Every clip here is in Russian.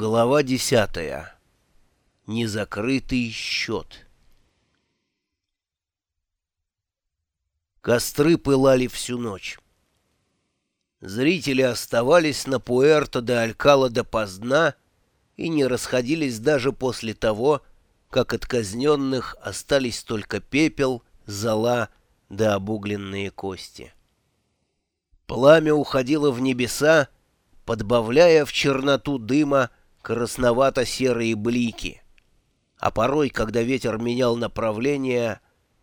Глава десятая. Незакрытый счет. Костры пылали всю ночь. Зрители оставались на Пуэрто де Алькала допоздна и не расходились даже после того, как от казненных остались только пепел, зола да обугленные кости. Пламя уходило в небеса, подбавляя в черноту дыма красновато-серые блики. А порой, когда ветер менял направление,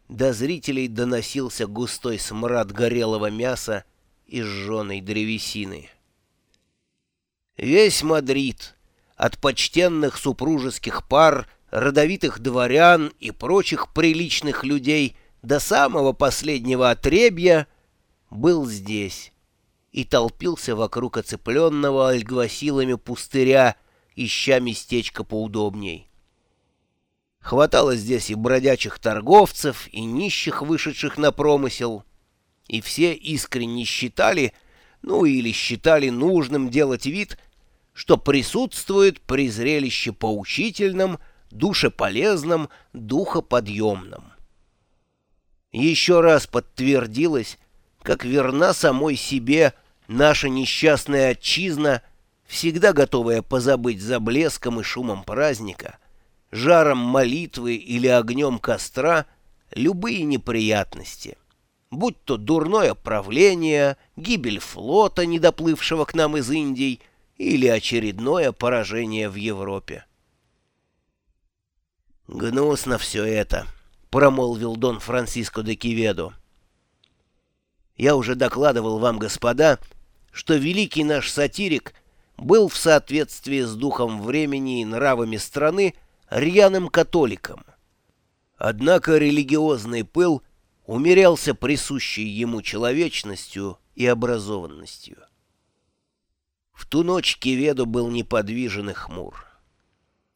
до зрителей доносился густой смрад горелого мяса и сжженной древесины. Весь Мадрид, от почтенных супружеских пар, родовитых дворян и прочих приличных людей до самого последнего отребья, был здесь и толпился вокруг оцепленного альгвасилами пустыря, ища местечко поудобней. Хватало здесь и бродячих торговцев, и нищих, вышедших на промысел, и все искренне считали, ну или считали нужным делать вид, что присутствует при зрелище поучительном, душеполезном, духоподъемном. Еще раз подтвердилось, как верна самой себе – Наша несчастная отчизна, всегда готовая позабыть за блеском и шумом праздника, жаром молитвы или огнем костра любые неприятности, будь то дурное правление, гибель флота, недоплывшего к нам из Индии, или очередное поражение в Европе. «Гнусно все это», — промолвил Дон Франциско де Киведо. «Я уже докладывал вам, господа, — что великий наш сатирик был в соответствии с духом времени и нравами страны рьяным католиком. Однако религиозный пыл умерялся присущей ему человечностью и образованностью. В ту ночь Кеведу был неподвижен и хмур.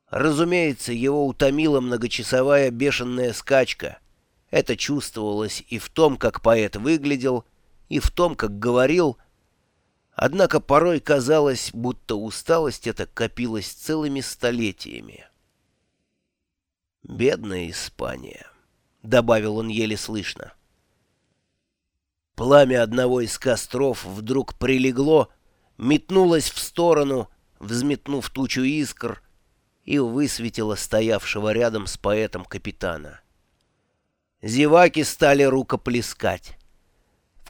Разумеется, его утомила многочасовая бешеная скачка. Это чувствовалось и в том, как поэт выглядел, и в том, как говорил — Однако порой казалось, будто усталость эта копилась целыми столетиями. «Бедная Испания», — добавил он еле слышно. Пламя одного из костров вдруг прилегло, метнулось в сторону, взметнув тучу искр, и высветило стоявшего рядом с поэтом капитана. Зеваки стали рукоплескать.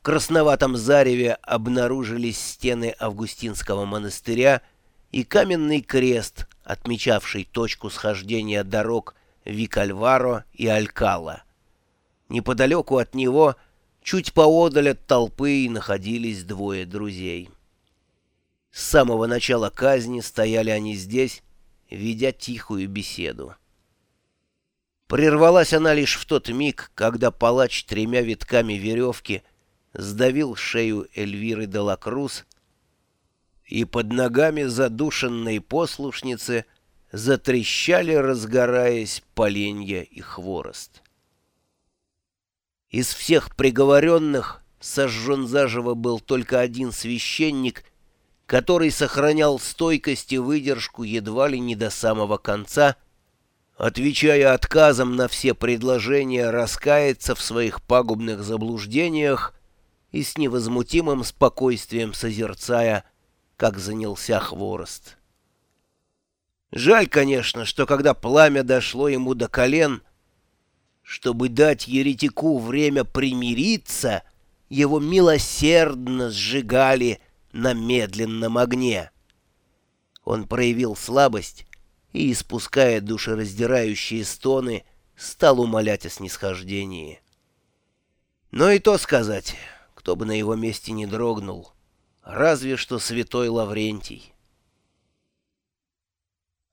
Красноватом зареве обнаружились стены Августинского монастыря и каменный крест, отмечавший точку схождения дорог Викальваро и Алькала. Неподалеку от него, чуть поодаль от толпы, находились двое друзей. С самого начала казни стояли они здесь, ведя тихую беседу. Прервалась она лишь в тот миг, когда палач тремя витками веревки — сдавил шею Эльвиры де Лакрус, и под ногами задушенной послушницы затрещали, разгораясь, поленья и хворост. Из всех приговоренных сожжен заживо был только один священник, который сохранял стойкость и выдержку едва ли не до самого конца, отвечая отказом на все предложения раскаяться в своих пагубных заблуждениях и с невозмутимым спокойствием созерцая, как занялся хворост. Жаль, конечно, что когда пламя дошло ему до колен, чтобы дать еретику время примириться, его милосердно сжигали на медленном огне. Он проявил слабость и, испуская душераздирающие стоны, стал умолять о снисхождении. Но и то сказать кто бы на его месте не дрогнул, разве что святой Лаврентий.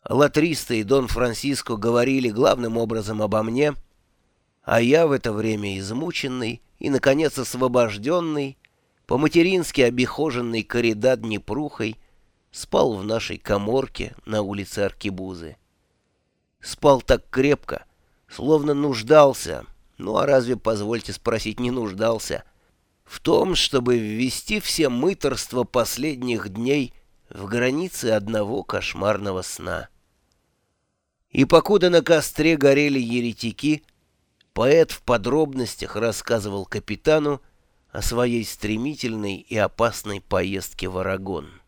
Латриста и Дон Франциско говорили главным образом обо мне, а я в это время измученный и, наконец, освобожденный, по-матерински обихоженный коридад Днепрухой, спал в нашей коморке на улице Аркибузы. Спал так крепко, словно нуждался, ну а разве, позвольте спросить, не нуждался — в том, чтобы ввести все мыторства последних дней в границе одного кошмарного сна. И покуда на костре горели еретики, поэт в подробностях рассказывал капитану о своей стремительной и опасной поездке в Арагон.